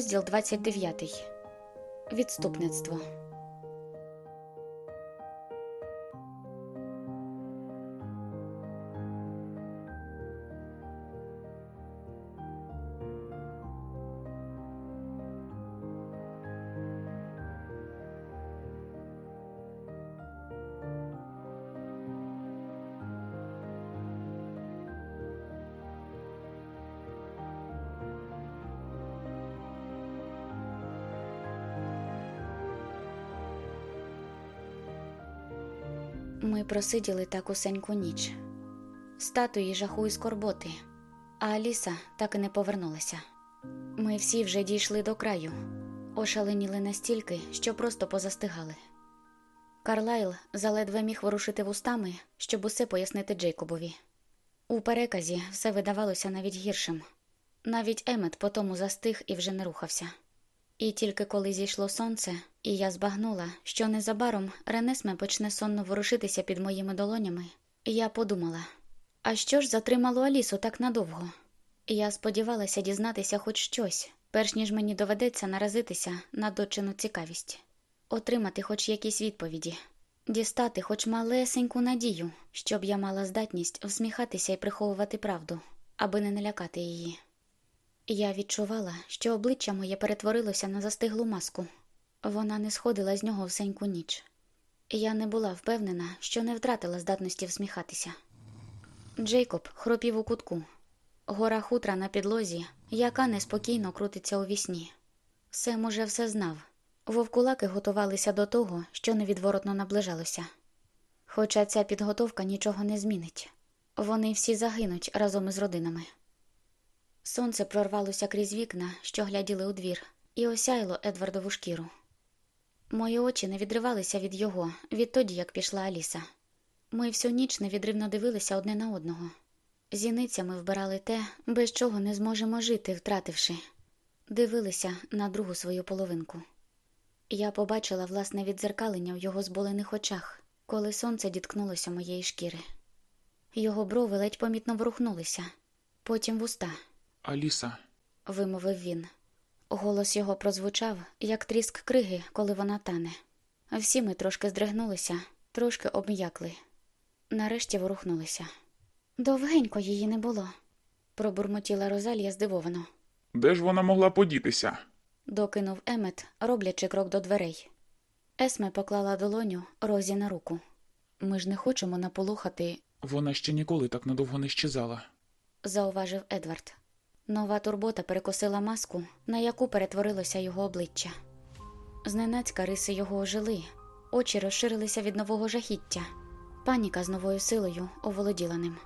Розділ 29. Відступництво. Ми просиділи так усеньку ніч. Статуї жаху і скорботи, а Аліса так і не повернулася. Ми всі вже дійшли до краю, ошаленіли настільки, що просто позастигали. Карлайл заледве міг ворушити вустами, щоб усе пояснити Джейкобові. У переказі все видавалося навіть гіршим. Навіть Емет по тому застиг і вже не рухався. І тільки коли зійшло сонце, і я збагнула, що незабаром Ренесме почне сонно ворушитися під моїми долонями, я подумала: а що ж затримало Алісу так надовго? Я сподівалася дізнатися хоч щось, перш ніж мені доведеться наразитися на дочину цікавість, отримати хоч якісь відповіді, дістати хоч малесеньку надію, щоб я мала здатність всміхатися і приховувати правду, аби не налякати її. Я відчувала, що обличчя моє перетворилося на застиглу маску. Вона не сходила з нього всеньку ніч. Я не була впевнена, що не втратила здатності всміхатися. Джейкоб хропів у кутку, гора хутра на підлозі, яка неспокійно крутиться у вісні. Сем уже все знав. Вовкулаки готувалися до того, що невідворотно наближалося. Хоча ця підготовка нічого не змінить вони всі загинуть разом із родинами. Сонце прорвалося крізь вікна, що гляділи у двір, і осяяло Едвардову шкіру. Мої очі не відривалися від його відтоді, як пішла Аліса. Ми всю ніч невідривно дивилися одне на одного. Зіницями вбирали те, без чого не зможемо жити, втративши, дивилися на другу свою половинку. Я побачила власне відзеркалення в його зболених очах, коли сонце діткнулося моєї шкіри. Його брови ледь помітно ворухнулися, потім вуста. Аліса, вимовив він. Голос його прозвучав, як тріск криги, коли вона тане. Всі ми трошки здригнулися, трошки обм'якли. Нарешті ворухнулися. Довгенько її не було, пробурмотіла Розалія здивовано. де ж вона могла подітися? Докинув Емет, роблячи крок до дверей. Есме поклала долоню Розі на руку. Ми ж не хочемо наполухати, Вона ще ніколи так надовго не щезала. зауважив Едвард. Нова турбота перекосила маску, на яку перетворилося його обличчя. Зненацька риси його ожили, очі розширилися від нового жахіття. Паніка з новою силою оволоділа ним.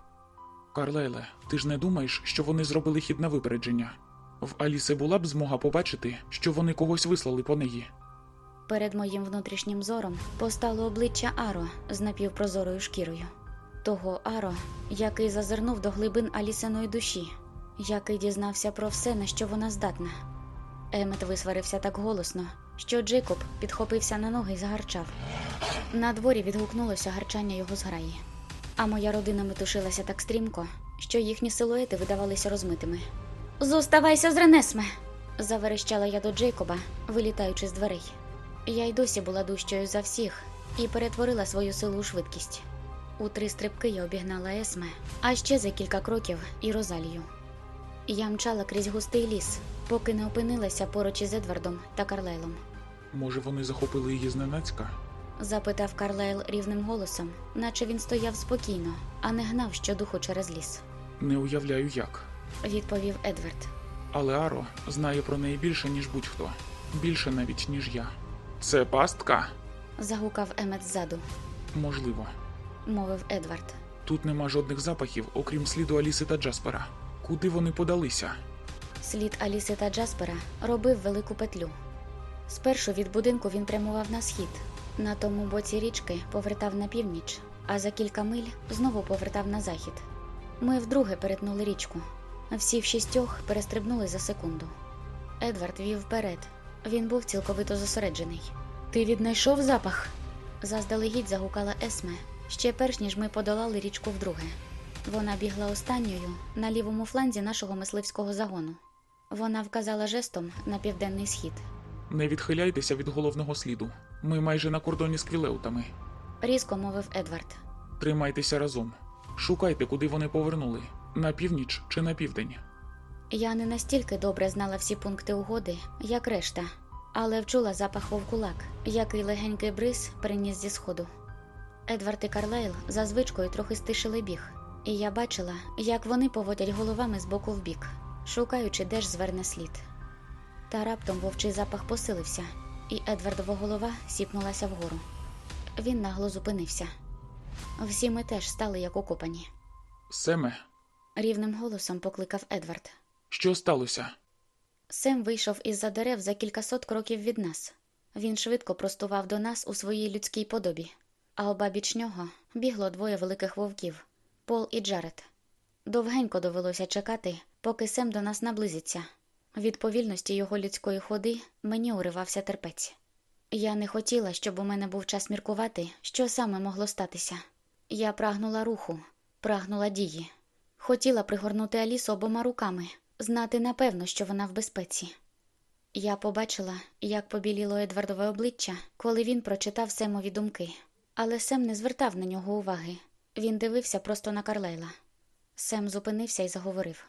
Карлайле, ти ж не думаєш, що вони зробили хід на випередження? В Аліси була б змога побачити, що вони когось вислали по неї. Перед моїм внутрішнім зором постало обличчя Аро з напівпрозорою шкірою. Того Аро, який зазирнув до глибин Алісиної душі, який дізнався про все, на що вона здатна. Емет висварився так голосно, що Джейкоб підхопився на ноги і загарчав. На дворі відгукнулося гарчання його зграї, а моя родина метушилася так стрімко, що їхні силуети видавалися розмитими. Зоставайся з Ренесме! заверещала я до Джейкоба, вилітаючи з дверей. Я й досі була дужчою за всіх і перетворила свою силу у швидкість. У три стрибки я обігнала Есме, а ще за кілька кроків і Розалію. Я мчала крізь густий ліс, поки не опинилася поруч із Едвардом та Карлайлом. Може, вони захопили її зненацька? Запитав Карлайл рівним голосом, наче він стояв спокійно, а не гнав щодуху через ліс. Не уявляю як. Відповів Едвард. Але Аро знає про неї більше, ніж будь-хто. Більше навіть, ніж я. Це пастка? Загукав Емет ззаду, Можливо. мовив Едвард. Тут нема жодних запахів, окрім сліду Аліси та Джаспера. Куди вони подалися? Слід Аліси та Джаспера робив велику петлю. Спершу від будинку він прямував на схід, на тому боці річки повертав на північ, а за кілька миль знову повертав на захід. Ми вдруге перетнули річку. Всі в шістьох перестрибнули за секунду. Едвард вів вперед. Він був цілковито зосереджений. Ти віднайшов запах? Заздалегідь загукала Есме, ще перш ніж ми подолали річку вдруге. Вона бігла останньою на лівому фланзі нашого мисливського загону. Вона вказала жестом на південний схід. Не відхиляйтеся від головного сліду. Ми майже на кордоні з квілеутами. Різко мовив Едвард. Тримайтеся разом. Шукайте, куди вони повернули на північ чи на південь. Я не настільки добре знала всі пункти угоди, як решта, але вчула запах вовкулак, який легенький бриз приніс зі сходу. Едвард і Карлайл за звичкою трохи стишили біг, і я бачила, як вони поводять головами з боку в бік, шукаючи, де ж зверне слід. Та раптом вовчий запах посилився, і Едвардова голова сіпнулася вгору. Він нагло зупинився. Всі ми теж стали як укопані. Семе, Рівним голосом покликав Едвард. що сталося? Сем вийшов із-за дерев за кількасот кроків від нас. Він швидко простував до нас у своїй людській подобі, а обабіч нього бігло двоє великих вовків Пол і Джаред. Довгенько довелося чекати, поки Сем до нас наблизиться. Від повільності його людської ходи мені уривався терпець. Я не хотіла, щоб у мене був час міркувати, що саме могло статися. Я прагнула руху, прагнула дії. Хотіла пригорнути Алісу обома руками, знати напевно, що вона в безпеці. Я побачила, як побіліло Едвардове обличчя, коли він прочитав Семові думки, але Сем не звертав на нього уваги. Він дивився просто на Карлайла. Сем зупинився і заговорив.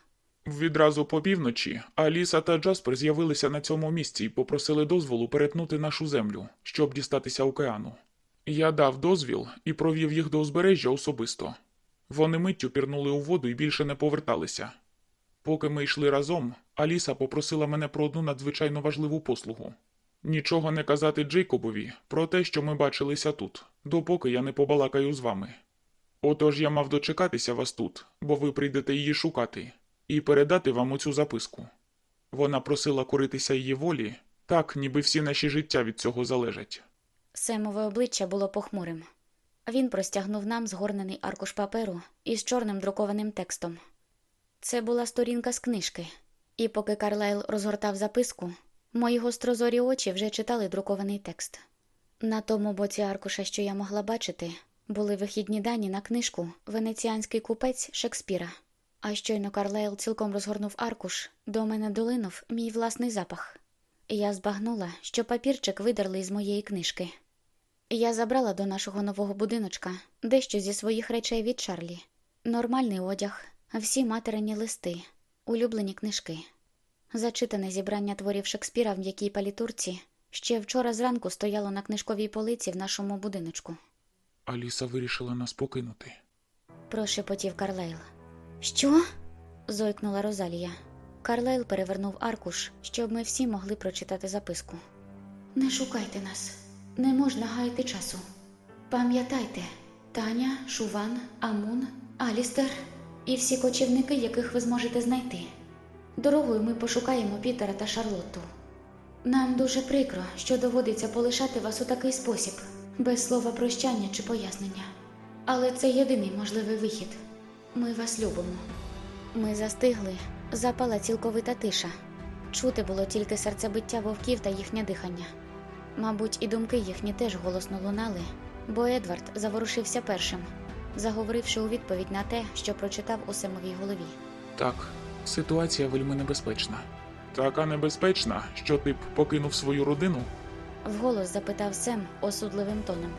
Відразу по півночі Аліса та Джаспер з'явилися на цьому місці і попросили дозволу перетнути нашу землю, щоб дістатися океану. Я дав дозвіл і провів їх до узбережжя особисто. Вони миттю пірнули у воду і більше не поверталися. Поки ми йшли разом, Аліса попросила мене про одну надзвичайно важливу послугу. Нічого не казати Джейкобові про те, що ми бачилися тут, допоки я не побалакаю з вами. Отож я мав дочекатися вас тут, бо ви прийдете її шукати, і передати вам оцю записку. Вона просила коритися її волі, так, ніби всі наші життя від цього залежать. Семове обличчя було похмурим. Він простягнув нам згорнений аркуш паперу із чорним друкованим текстом. Це була сторінка з книжки, і поки Карлайл розгортав записку, мої гострозорі очі вже читали друкований текст. На тому боці аркуша, що я могла бачити, були вихідні дані на книжку Венеціанський купець Шекспіра. А щойно Карлайл цілком розгорнув аркуш, до мене долинув мій власний запах. Я збагнула, що папірчик видерли із моєї книжки. Я забрала до нашого нового будиночка дещо зі своїх речей від Чарлі, нормальний одяг, всі материні листи, улюблені книжки. Зачитане зібрання творів Шекспіра в м'якій палітурці ще вчора зранку стояло на книжковій полиці в нашому будиночку. Аліса вирішила нас покинути. Прошепотів Карлайл. Що? зойкнула Розалія. Карлайл перевернув аркуш, щоб ми всі могли прочитати записку. Не шукайте нас, не можна гаяти часу. Пам'ятайте, Таня, Шуван, Амун, Алістер і всі кочівники, яких ви зможете знайти. Дорогою ми пошукаємо Пітера та Шарлотту. Нам дуже прикро, що доводиться полишати вас у такий спосіб, без слова прощання чи пояснення. Але це єдиний можливий вихід. Ми вас любимо. Ми застигли, запала цілковита тиша. Чути було тільки серцебиття вовків та їхнє дихання. Мабуть, і думки їхні теж голосно лунали, бо Едвард заворушився першим, заговоривши у відповідь на те, що прочитав у Семовій голові. Так, ситуація вельми небезпечна. Така небезпечна, що ти б покинув свою родину. Вголос запитав Сем осудливим тоном.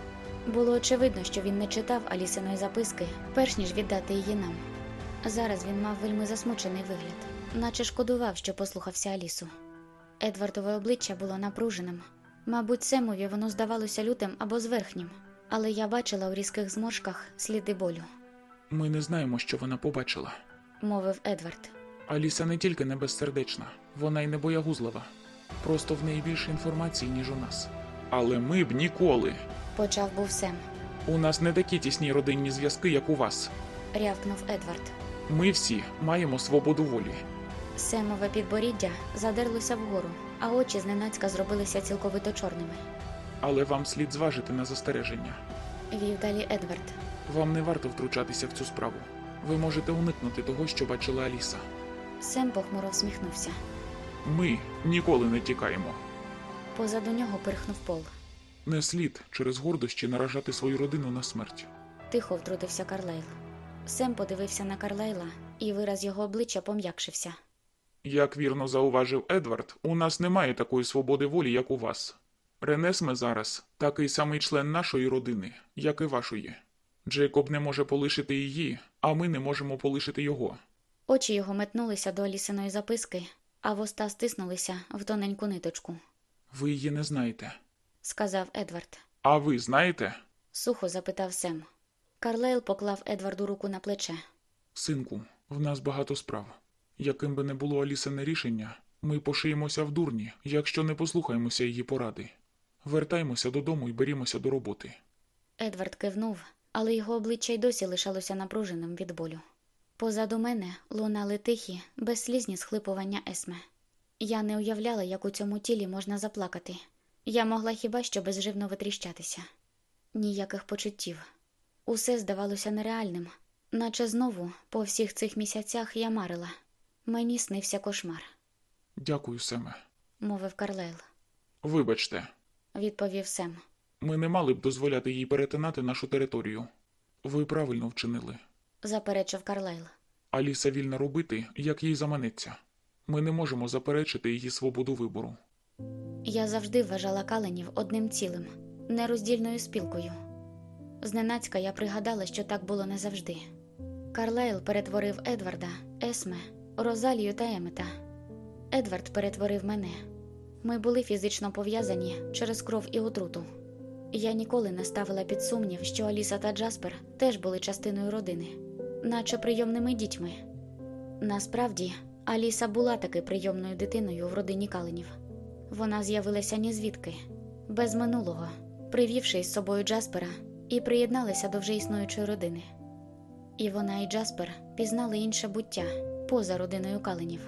Було очевидно, що він не читав Алісиної записки, перш ніж віддати її нам. Зараз він мав вельми засмучений вигляд, наче шкодував, що послухався Алісу. Едвардове обличчя було напруженим. Мабуть, Семові воно здавалося лютим або зверхнім, але я бачила у різких зморшках сліди болю, Ми не знаємо, що вона побачила. мовив Едвард. Аліса не тільки не безсердечна, вона й не боягузлива. Просто в неї більше інформації, ніж у нас. Але ми б ніколи. Почав був Сем, У нас не такі тісні родинні зв'язки, як у вас. рявкнув Едвард. Ми всі маємо свободу волі. Семове підборіддя задерлося вгору, а очі зненацька зробилися цілковито чорними. Але вам слід зважити на застереження. Вів далі Едвард. Вам не варто втручатися в цю справу. Ви можете уникнути того, що бачила Аліса. Сем похмуро всміхнувся. Ми ніколи не тікаємо. Позаду нього пирхнув пол. Не слід через гордощі наражати свою родину на смерть. Тихо втрутився Карлайл. Сем подивився на Карлайла, і вираз його обличчя пом'якшився. Як вірно зауважив Едвард, у нас немає такої свободи волі, як у вас. Ренесме зараз такий самий член нашої родини, як і вашої. Джейкоб не може полишити її, а ми не можемо полишити його. Очі його метнулися до Алісиної записки, а вуста стиснулися в тоненьку ниточку, Ви її не знаєте. сказав Едвард. А ви знаєте? Сухо запитав Сем. Карлайл поклав Едварду руку на плече. Синку, в нас багато справ. Яким би не було Алісине рішення, ми пошиємося в дурні, якщо не послухаємося її поради. Вертаймося додому і берімося до роботи. Едвард кивнув, але його обличчя й досі лишалося напруженим від болю. Позаду мене лунали тихі, безслізні схлипування Есме. Я не уявляла, як у цьому тілі можна заплакати. Я могла хіба що безживно витріщатися. Ніяких почуттів. Усе здавалося нереальним, наче знову, по всіх цих місяцях, я марила. Мені снився кошмар, Дякую, Семе. мовив Карлайл. Вибачте, Відповів Сем. ми не мали б дозволяти їй перетинати нашу територію. Ви правильно вчинили. Заперечив Карлайл. Аліса вільна робити, як їй заманеться. Ми не можемо заперечити її свободу вибору. Я завжди вважала каленів одним цілим, нероздільною спілкою. Зненацька я пригадала, що так було не завжди. Карлайл перетворив Едварда, Есме, Розалію та Емета. Едвард перетворив мене. Ми були фізично пов'язані через кров і отруту. Я ніколи не ставила під сумнів, що Аліса та Джаспер теж були частиною родини, наче прийомними дітьми. Насправді, Аліса була таки прийомною дитиною в родині Каленів. Вона з'явилася ні звідки, без минулого, привівши із собою Джаспера і приєдналася до вже існуючої родини. І вона і Джаспер пізнали інше буття поза родиною Каленів.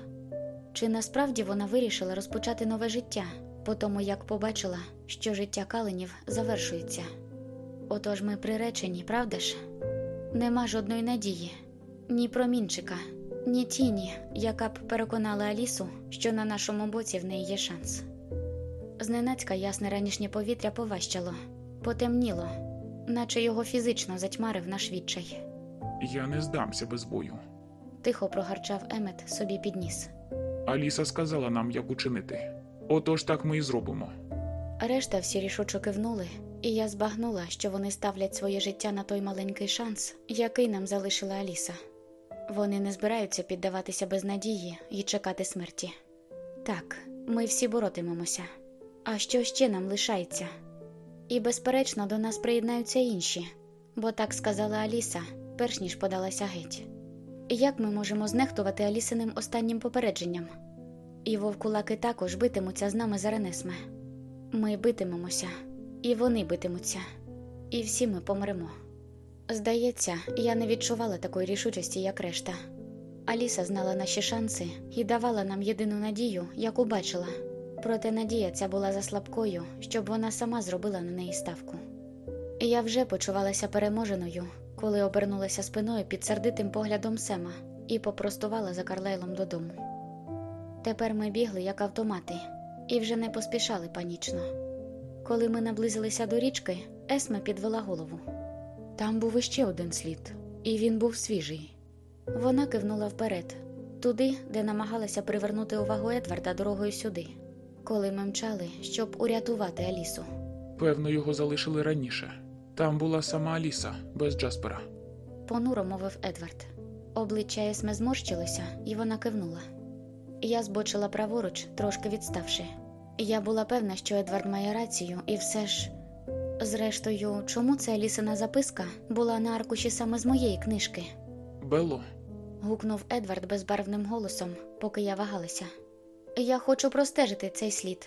Чи насправді вона вирішила розпочати нове життя, по тому як побачила, що життя Каленів завершується? Отож ми приречені, правда ж? Нема жодної надії, ні промінчика, ні тіні, яка б переконала Алісу, що на нашому боці в неї є шанс. Зненацька ясне ранішнє повітря поважчало, потемніло, наче його фізично затьмарив наш відчай. Я не здамся без бою. Тихо прогарчав Емет собі під ніс. Аліса сказала нам, як учинити. Отож так ми і зробимо. Решта всі рішучо кивнули, і я збагнула, що вони ставлять своє життя на той маленький шанс, який нам залишила Аліса. Вони не збираються піддаватися без надії і чекати смерті. Так, ми всі боротимемося. А що ще нам лишається? І, безперечно, до нас приєднаються інші, бо так сказала Аліса, перш ніж подалася геть. Як ми можемо знехтувати Алісиним останнім попередженням? І вовкулаки також битимуться з нами за Ренесме. Ми битимемося, і вони битимуться, і всі ми помремо. Здається, я не відчувала такої рішучості, як решта. Аліса знала наші шанси і давала нам єдину надію, яку бачила. Проте надія ця була заслабкою, щоб вона сама зробила на неї ставку. Я вже почувалася переможеною, коли обернулася спиною під сердитим поглядом Сема і попростувала за Карлайлом додому. Тепер ми бігли як автомати і вже не поспішали панічно. Коли ми наблизилися до річки, Есме підвела голову. Там був іще один слід, і він був свіжий. Вона кивнула вперед, туди, де намагалася привернути увагу Едварда дорогою сюди, коли ми мчали, щоб урятувати Алісу. Певно, його залишили раніше. Там була сама Аліса, без Джаспера. Понуро мовив Едвард. Обличчя Есме зморщилося, і вона кивнула. Я збочила праворуч, трошки відставши. Я була певна, що Едвард має рацію, і все ж. Зрештою, чому ця Алісина записка була на аркуші саме з моєї книжки? Белло, гукнув Едвард безбарвним голосом, поки я вагалася. Я хочу простежити цей слід,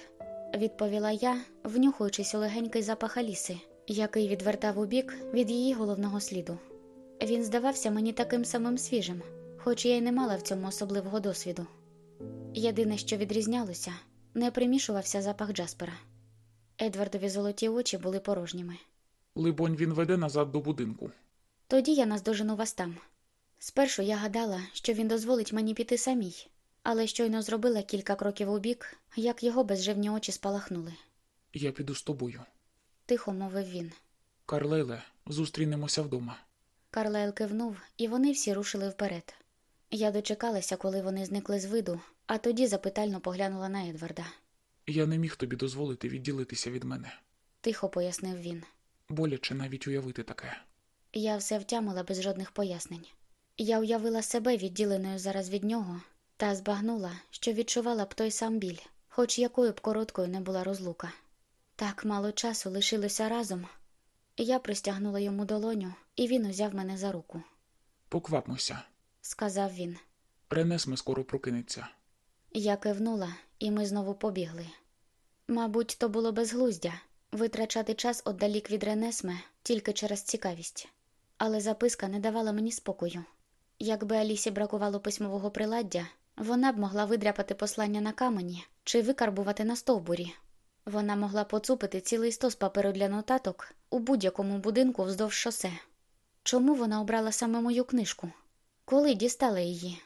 відповіла я, внюхуючись у легенький запах Аліси, який відвертав убік від її головного сліду. Він здавався мені таким самим свіжим, хоч я й не мала в цьому особливого досвіду. Єдине, що відрізнялося, не примішувався запах Джаспера. Едвардові золоті очі були порожніми. Либонь, він веде назад до будинку. Тоді я наздожену вас там. Спершу я гадала, що він дозволить мені піти самій, але щойно зробила кілька кроків убік, як його безживні очі спалахнули. Я піду з тобою. Тихо мовив він. Карлейле, зустрінемося вдома. Карлайл кивнув, і вони всі рушили вперед. Я дочекалася, коли вони зникли з виду, а тоді запитально поглянула на Едварда. Я не міг тобі дозволити відділитися від мене. Тихо пояснив він. Боляче навіть уявити таке. Я все втямила без жодних пояснень. Я уявила себе відділеною зараз від нього та збагнула, що відчувала б той сам біль, хоч якою б короткою не була розлука. Так мало часу лишилося разом. Я пристягнула йому долоню, і він узяв мене за руку. Поквапмося. Сказав він. Ренесме скоро прокинеться. Я кивнула, і ми знову побігли. Мабуть, то було безглуздя витрачати час отдалік від Ренесме тільки через цікавість. Але записка не давала мені спокою. Якби Алісі бракувало письмового приладдя, вона б могла видряпати послання на камені чи викарбувати на стовбурі. Вона могла поцупити цілий стос паперу для нотаток у будь-якому будинку вздовж шосе. Чому вона обрала саме мою книжку? Коли дістала її?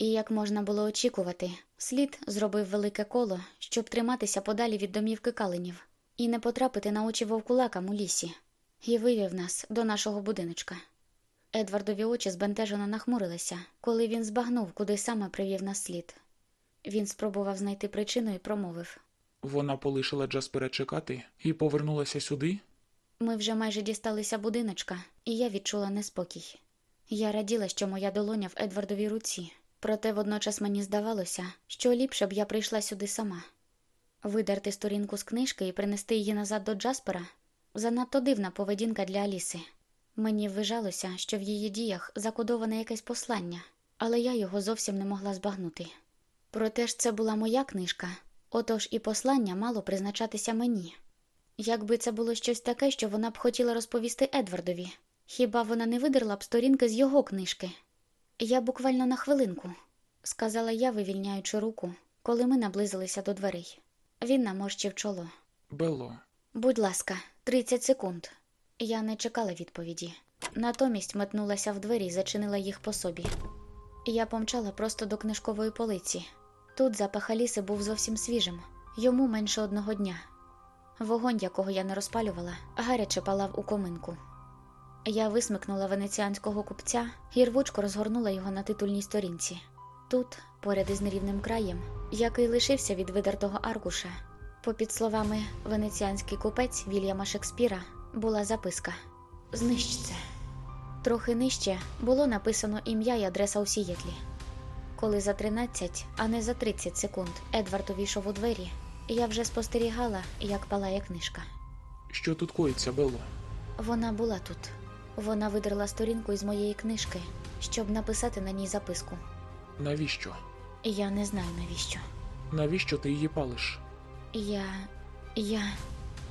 І як можна було очікувати, слід зробив велике коло, щоб триматися подалі від домівки каленів і не потрапити на очі вовкулакам у лісі, і вивів нас до нашого будиночка. Едвардові очі збентежено нахмурилися, коли він збагнув, куди саме привів нас слід. Він спробував знайти причину і промовив: Вона полишила Джаспера чекати і повернулася сюди. Ми вже майже дісталися будиночка, і я відчула неспокій. Я раділа, що моя долоня в Едвардовій руці, проте водночас мені здавалося, що ліпше б я прийшла сюди сама. Видерти сторінку з книжки і принести її назад до Джаспера занадто дивна поведінка для Аліси. Мені ввижалося, що в її діях закодоване якесь послання, але я його зовсім не могла збагнути. Проте ж це була моя книжка, отож і послання мало призначатися мені. Якби це було щось таке, що вона б хотіла розповісти Едвардові, хіба вона не видерла б сторінки з його книжки? Я буквально на хвилинку, сказала я, вивільняючи руку, коли ми наблизилися до дверей. Він наморщив чоло. Белло, Будь ласка, 30 секунд. Я не чекала відповіді. Натомість метнулася в двері і зачинила їх по собі. Я помчала просто до книжкової полиці. Тут запах Аліси був зовсім свіжим, йому менше одного дня. Вогонь, якого я не розпалювала, гаряче палав у коминку. Я висмикнула венеціанського купця і рвучко розгорнула його на титульній сторінці. Тут, поряд із нерівним краєм, який лишився від видертого аркуша, попід словами венеціанський купець Вільяма Шекспіра була записка Знищ це. Трохи нижче було написано ім'я і адреса у Сієтлі. Коли за 13, а не за 30 секунд Едвард увійшов у двері, я вже спостерігала, як палає книжка. що тут коїться, Белло? Вона була тут. Вона видерла сторінку із моєї книжки, щоб написати на ній записку. Навіщо? Я не знаю навіщо. Навіщо ти її палиш? Я. я.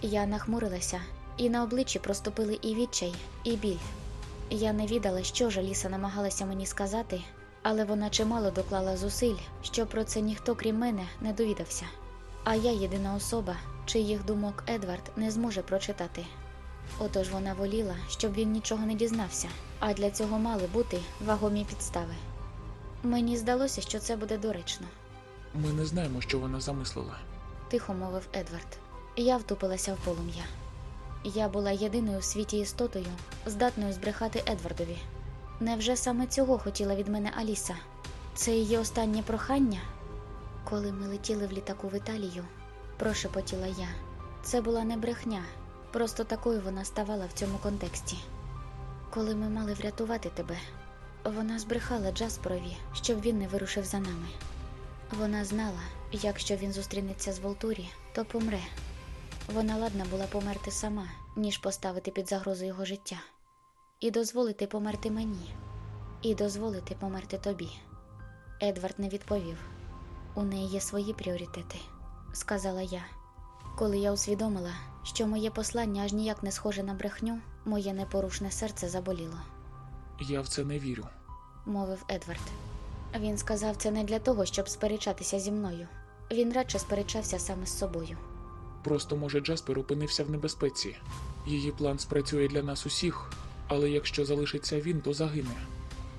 Я нахмурилася, і на обличчі проступили і відчай, і біль. Я не відала, що ж Аліса намагалася мені сказати, але вона чимало доклала зусиль, що про це ніхто крім мене не довідався. А я єдина особа, чиїх думок Едвард не зможе прочитати. Отож вона воліла, щоб він нічого не дізнався, а для цього мали бути вагомі підстави. Мені здалося, що це буде доречно. Ми не знаємо, що вона замислила. тихо мовив Едвард. Я втупилася в полум'я. Я була єдиною в світі істотою, здатною збрехати Едвардові. Невже саме цього хотіла від мене Аліса? Це її останнє прохання? Коли ми летіли в літаку в Італію, прошепотіла я. Це була не брехня, просто такою вона ставала в цьому контексті. Коли ми мали врятувати тебе, вона збрехала Джасперові, щоб він не вирушив за нами. Вона знала, якщо він зустрінеться з Волтурі, то помре. Вона ладна була померти сама, ніж поставити під загрозу його життя, і дозволити померти мені, і дозволити померти тобі. Едвард не відповів. У неї є свої пріоритети, сказала я. Коли я усвідомила, що моє послання аж ніяк не схоже на брехню, моє непорушне серце заболіло, Я в це не вірю. мовив Едвард. Він сказав це не для того, щоб сперечатися зі мною. Він радше сперечався саме з собою. Просто може Джаспер опинився в небезпеці. Її план спрацює для нас усіх, але якщо залишиться він, то загине.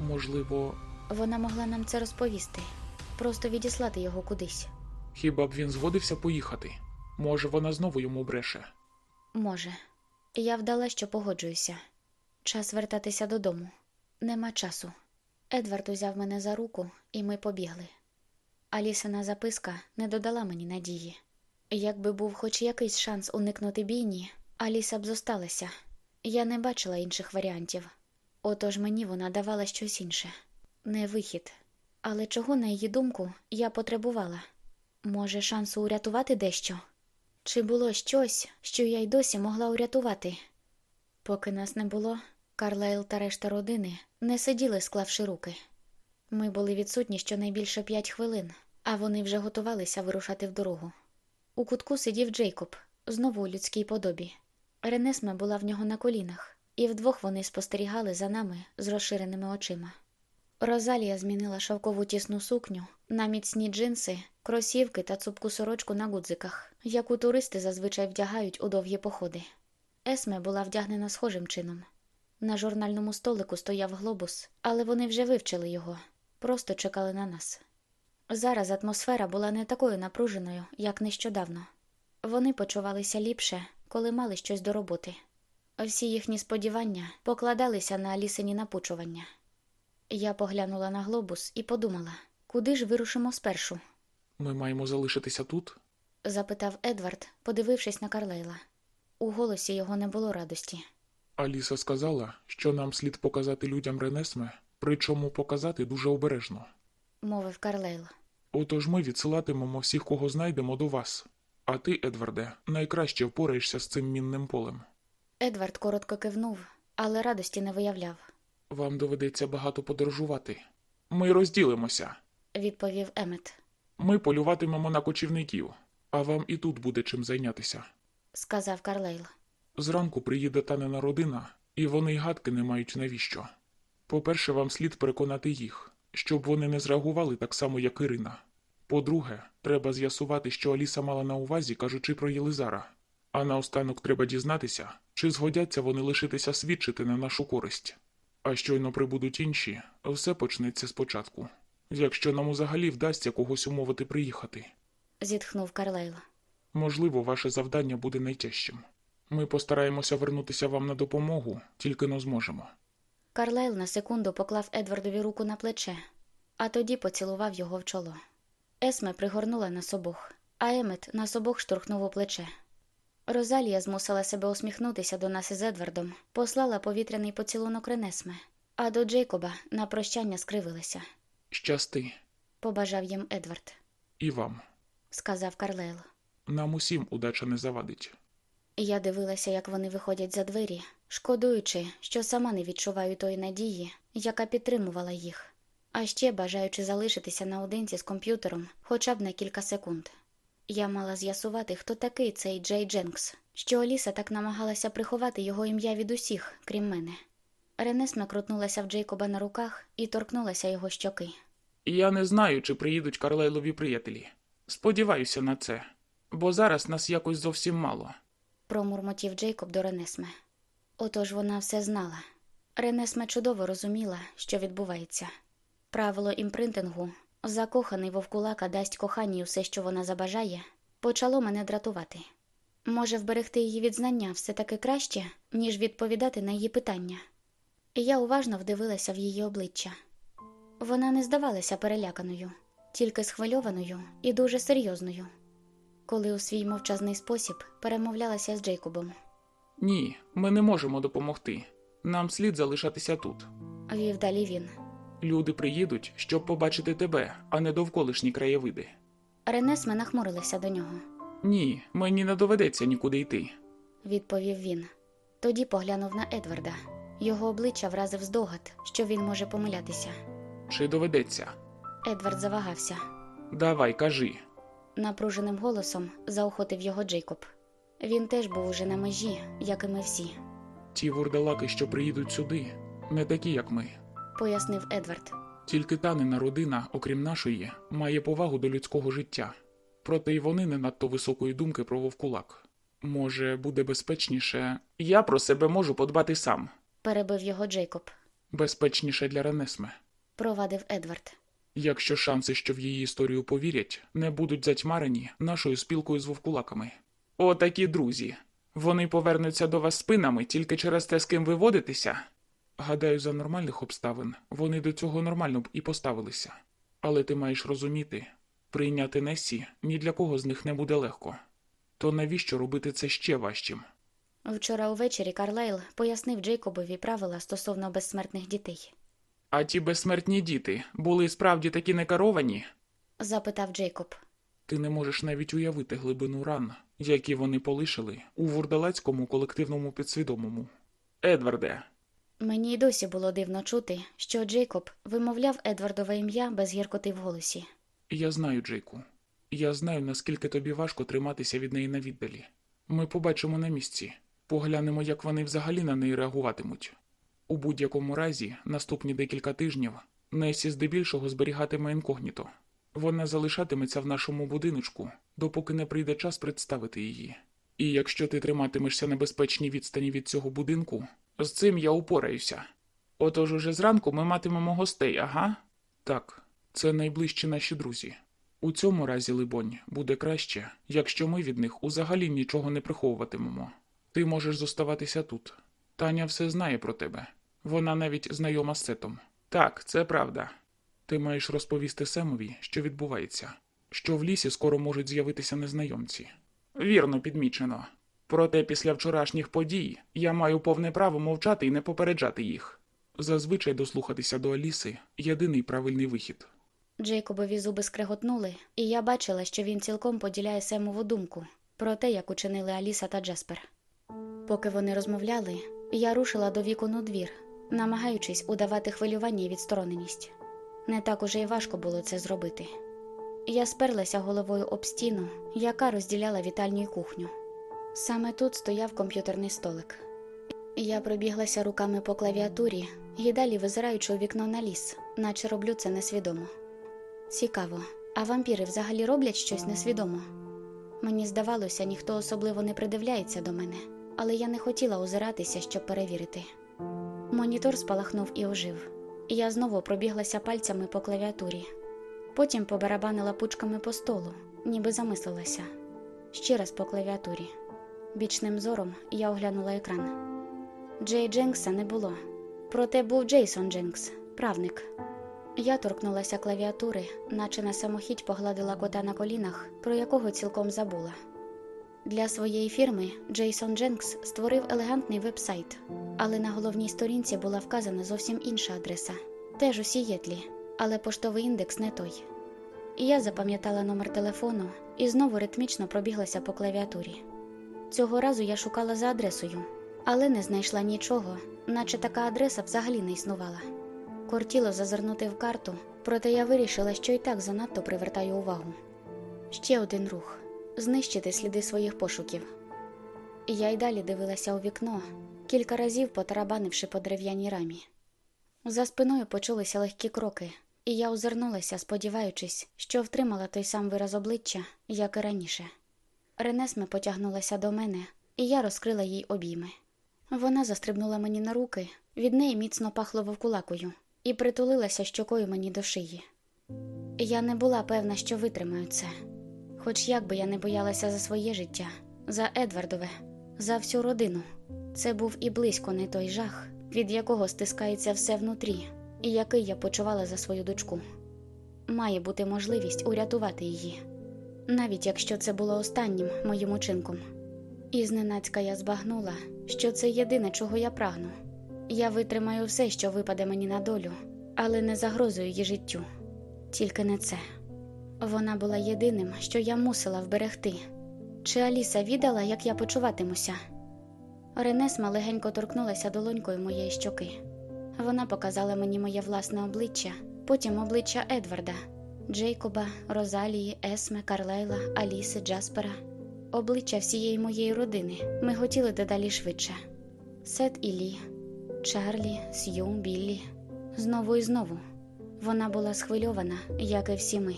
Можливо, Вона могла нам це розповісти, просто відіслати його кудись. хіба б він згодився поїхати? Може, вона знову йому бреше. Може. Я вдала, що погоджуюся. Час вертатися додому. Нема часу. Едвард узяв мене за руку, і ми побігли. Алісина записка не додала мені надії. Якби був хоч якийсь шанс уникнути бійні, Аліса б зосталася. Я не бачила інших варіантів. Отож мені вона давала щось інше не вихід. Але чого, на її думку, я потребувала? Може, шансу урятувати дещо? Чи було щось, що я й досі могла урятувати? Поки нас не було, Карлайл та решта родини не сиділи, склавши руки. Ми були відсутні щонайбільше п'ять хвилин, а вони вже готувалися вирушати в дорогу. У кутку сидів Джейкоб, знову у людській подобі. Ренесме була в нього на колінах, і вдвох вони спостерігали за нами з розширеними очима. Розалія змінила шовкову тісну сукню на міцні джинси, кросівки та цупку сорочку на гудзиках, яку туристи зазвичай вдягають у довгі походи. Есме була вдягнена схожим чином. На журнальному столику стояв глобус, але вони вже вивчили його, просто чекали на нас. Зараз атмосфера була не такою напруженою, як нещодавно. Вони почувалися ліпше, коли мали щось до роботи. Всі їхні сподівання покладалися на Алісині напучування. Я поглянула на глобус і подумала, куди ж вирушимо спершу? Ми маємо залишитися тут? запитав Едвард, подивившись на Карлейла. У голосі його не було радості. Аліса сказала, що нам слід показати людям Ренесме, причому показати дуже обережно. мовив Карлейл. Отож ми відсилатимемо всіх, кого знайдемо до вас. А ти, Едварде, найкраще впораєшся з цим мінним полем. Едвард коротко кивнув, але радості не виявляв, Вам доведеться багато подорожувати. Ми розділимося. відповів Емет. Ми полюватимемо на кочівників, а вам і тут буде чим зайнятися. сказав Карлейл. Зранку приїде Танина родина, і вони й гадки не мають навіщо. По-перше, вам слід переконати їх, щоб вони не зреагували так само, як Ірина. По-друге, треба з'ясувати, що Аліса мала на увазі, кажучи про Єлизара. А наостанок треба дізнатися, чи згодяться вони лишитися свідчити на нашу користь. А щойно прибудуть інші, все почнеться спочатку. Якщо нам взагалі вдасться когось умовити приїхати. зітхнув Карлейл. Можливо, ваше завдання буде найтяжчим. Ми постараємося вернутися вам на допомогу, тільки-но зможемо. Карлейл на секунду поклав Едвардові руку на плече, а тоді поцілував його в чоло. Есме пригорнула нас обох, а Емет нас обох штурхнув у плече. Розалія змусила себе усміхнутися до нас із Едвардом, послала повітряний поцілунок Ренесме, а до Джейкоба на прощання скривилася. Щасти Побажав їм Едвард, і вам. сказав Карлейл. Нам усім удача не завадить. Я дивилася, як вони виходять за двері, шкодуючи, що сама не відчуваю тої надії, яка підтримувала їх, а ще бажаючи залишитися наодинці з комп'ютером хоча б на кілька секунд. Я мала з'ясувати, хто такий цей Джей Дженкс, що Аліса так намагалася приховати його ім'я від усіх, крім мене. Ренесме крутнулася в Джейкоба на руках і торкнулася його щоки. Я не знаю, чи приїдуть Карлайлові приятелі. Сподіваюся на це, бо зараз нас якось зовсім мало. промурмотів Джейкоб до Ренесме. Отож вона все знала. Ренесме чудово розуміла, що відбувається. Правило імпринтингу закоханий вовкулака дасть коханій усе, що вона забажає, почало мене дратувати. Може, вберегти її від знання все таки краще, ніж відповідати на її питання. І я уважно вдивилася в її обличчя. Вона не здавалася переляканою, тільки схвильованою і дуже серйозною коли у свій мовчазний спосіб перемовлялася з Джейкобом. Ні, ми не можемо допомогти. Нам слід залишатися тут. Вів далі він. Люди приїдуть, щоб побачити тебе, а не довколишні краєвиди. Ренесме нахмурилася до нього, Ні, мені не доведеться нікуди йти. відповів він. Тоді поглянув на Едварда. Його обличчя вразив здогад, що він може помилятися. Чи доведеться? Едвард завагався. Давай, кажи. Напруженим голосом заохотив його Джейкоб. Він теж був уже на межі, як і ми всі, Ті вурдалаки, що приїдуть сюди, не такі, як ми. пояснив Едвард. Тільки танина родина, окрім нашої, має повагу до людського життя. Проте й вони не надто високої думки про вовкулак. Може, буде безпечніше. Я про себе можу подбати сам. Перебив його Джейкоб. Безпечніше для Ренесме. Провадив Едвард. Якщо шанси, що в її історію повірять, не будуть затьмарені нашою спілкою з вовкулаками. О, такі друзі. Вони повернуться до вас спинами тільки через те, з ким ви водитеся. Гадаю, за нормальних обставин вони до цього нормально б і поставилися. Але ти маєш розуміти, прийняти Несі ні для кого з них не буде легко. То навіщо робити це ще важчим? Вчора увечері Карлайл пояснив Джейкобові правила стосовно безсмертних дітей. А ті безсмертні діти були справді такі некеровані? Запитав Джейкоб. Ти не можеш навіть уявити глибину ран, які вони полишили у вурдалецькому колективному підсвідомому. Едварде, Мені й досі було дивно чути, що Джейкоб вимовляв Едвардове ім'я без гіркоти в голосі. я знаю, Джейку. Я знаю, наскільки тобі важко триматися від неї на віддалі. Ми побачимо на місці, поглянемо, як вони взагалі на неї реагуватимуть. У будь-якому разі, наступні декілька тижнів Несі здебільшого зберігатиме інкогніто. Вона залишатиметься в нашому будиночку, допоки не прийде час представити її. І якщо ти триматимешся на безпечній відстані від цього будинку, з цим я упораюся. Отож уже зранку ми матимемо гостей, ага? Так, це найближчі наші друзі. У цьому разі, либонь, буде краще, якщо ми від них узагалі нічого не приховуватимемо. Ти можеш зоставатися тут. Таня все знає про тебе. Вона навіть знайома з Сетом. Так, це правда. Ти маєш розповісти Семові, що відбувається, що в лісі скоро можуть з'явитися незнайомці. Вірно підмічено. Проте після вчорашніх подій я маю повне право мовчати і не попереджати їх. Зазвичай дослухатися до Аліси єдиний правильний вихід. Джейкобові зуби скреготнули, і я бачила, що він цілком поділяє Семову думку про те, як учинили Аліса та Джаспер. Поки вони розмовляли, я рушила до вікон у двір, намагаючись удавати хвилювання і відстороненість. Не так уже й важко було це зробити. Я сперлася головою об стіну, яка розділяла вітальню і кухню. Саме тут стояв комп'ютерний столик. Я пробіглася руками по клавіатурі і далі визираючи у вікно на ліс, наче роблю це несвідомо. Цікаво, а вампіри взагалі роблять щось несвідомо? Мені здавалося, ніхто особливо не придивляється до мене, але я не хотіла озиратися, щоб перевірити. Монітор спалахнув і ожив. Я знову пробіглася пальцями по клавіатурі. Потім побарабанила пучками по столу, ніби замислилася. Ще раз по клавіатурі. Бічним зором я оглянула екран. Джей Дженкса не було. Проте був Джейсон Дженкс, правник. Я торкнулася клавіатури, наче на самохідь погладила кота на колінах, про якого цілком забула. Для своєї фірми Джейсон Дженкс створив елегантний веб-сайт, але на головній сторінці була вказана зовсім інша адреса, теж у Сієтлі, але поштовий індекс не той. І я запам'ятала номер телефону і знову ритмічно пробіглася по клавіатурі. Цього разу я шукала за адресою, але не знайшла нічого, наче така адреса взагалі не існувала. Кортіло зазирнути в карту, проте я вирішила, що і так занадто привертаю увагу. Ще один рух знищити сліди своїх пошуків. Я й далі дивилася у вікно, кілька разів потарабанивши по дерев'яній рамі. За спиною почулися легкі кроки, і я озирнулася, сподіваючись, що втримала той сам вираз обличчя, як і раніше. Ренесме потягнулася до мене, і я розкрила їй обійми. Вона застрибнула мені на руки, від неї міцно пахло вовкулакою, і притулилася щокою мені до шиї. Я не була певна, що витримаю це. Хоч як би я не боялася за своє життя, за Едвардове, за всю родину. Це був і близько не той жах, від якого стискається все внутрі, і який я почувала за свою дочку. Має бути можливість урятувати її, навіть якщо це було останнім моїм учинком. І зненацька я збагнула, що це єдине, чого я прагну. Я витримаю все, що випаде мені на долю, але не загрозую її життю. Тільки не це. Вона була єдиним, що я мусила вберегти. Чи Аліса віддала, як я почуватимуся? Ренесма легенько торкнулася долонькою моєї щоки. Вона показала мені моє власне обличчя, потім обличчя Едварда, Джейкоба, Розалії, Есме, Карлайла, Аліси, Джаспера, обличчя всієї моєї родини. Ми хотіли дедалі швидше. Сет і Лі, Чарлі, Сью, Біллі. Знову і знову. Вона була схвильована, як і всі ми.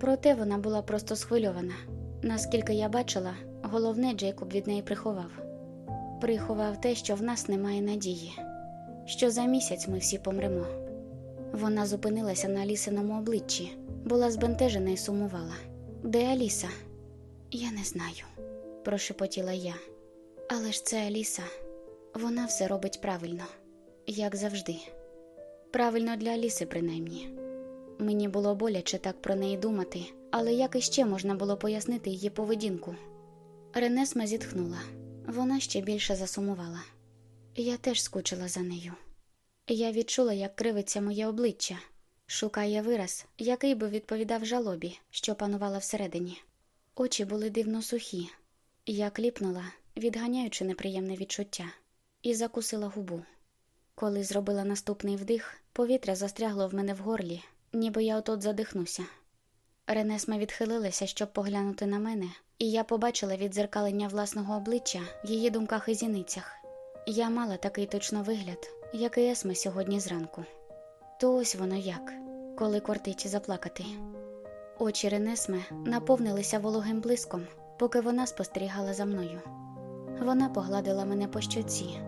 Проте вона була просто схвильована. Наскільки я бачила, головне Джейкоб від неї приховав. Приховав те, що в нас немає надії, що за місяць ми всі помремо. Вона зупинилася на Алісиному обличчі, була збентежена і сумувала. Де Аліса? Я не знаю, прошепотіла я. Але ж це Аліса. Вона все робить правильно, як завжди. Правильно для Аліси, принаймні. Мені було боляче так про неї думати, але як іще можна було пояснити її поведінку? Ренесма зітхнула. Вона ще більше засумувала. Я теж скучила за нею. Я відчула, як кривиться моє обличчя, шукає вираз, який би відповідав жалобі, що панувала всередині. Очі були дивно сухі. Я кліпнула, відганяючи неприємне відчуття, і закусила губу. Коли зробила наступний вдих, повітря застрягло в мене в горлі, ніби я отот задихнуся. Ренесма відхилилася, щоб поглянути на мене, і я побачила віддзеркалення власного обличчя в її думках і зіницях. Я мала такий точно вигляд, як і Есме сьогодні зранку. То ось воно як, коли кортить заплакати. Очі Ренесме наповнилися вологим блиском, поки вона спостерігала за мною. Вона погладила мене по щоці,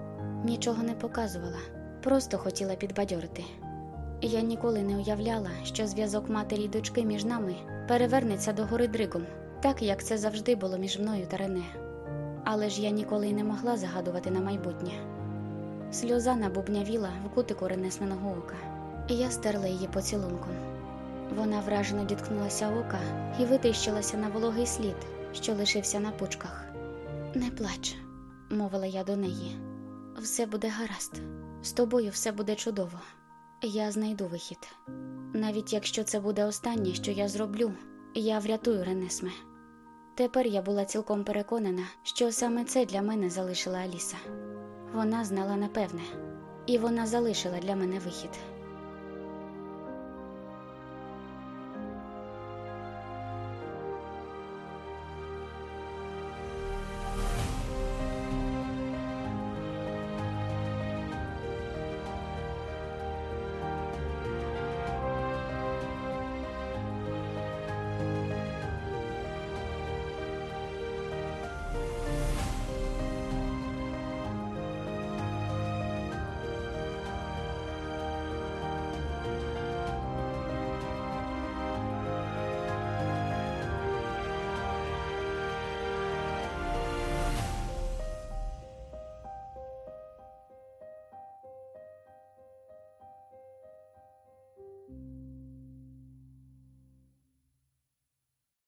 нічого не показувала, просто хотіла підбадьорити. Я ніколи не уявляла, що зв'язок матері й дочки між нами перевернеться до гори дригом, так як це завжди було між мною та Рене. Але ж я ніколи й не могла загадувати на майбутнє. Сльоза набубнявіла в кутику Ренесменого ока, і я стерла її поцілунком. Вона вражено діткнулася ока і витріщилася на вологий слід, що лишився на пучках. Не плач, мовила я до неї. Все буде гаразд, з тобою все буде чудово. Я знайду вихід. Навіть якщо це буде останнє, що я зроблю, я врятую Ренесме. Тепер я була цілком переконана, що саме це для мене залишила Аліса. Вона знала напевне, і вона залишила для мене вихід.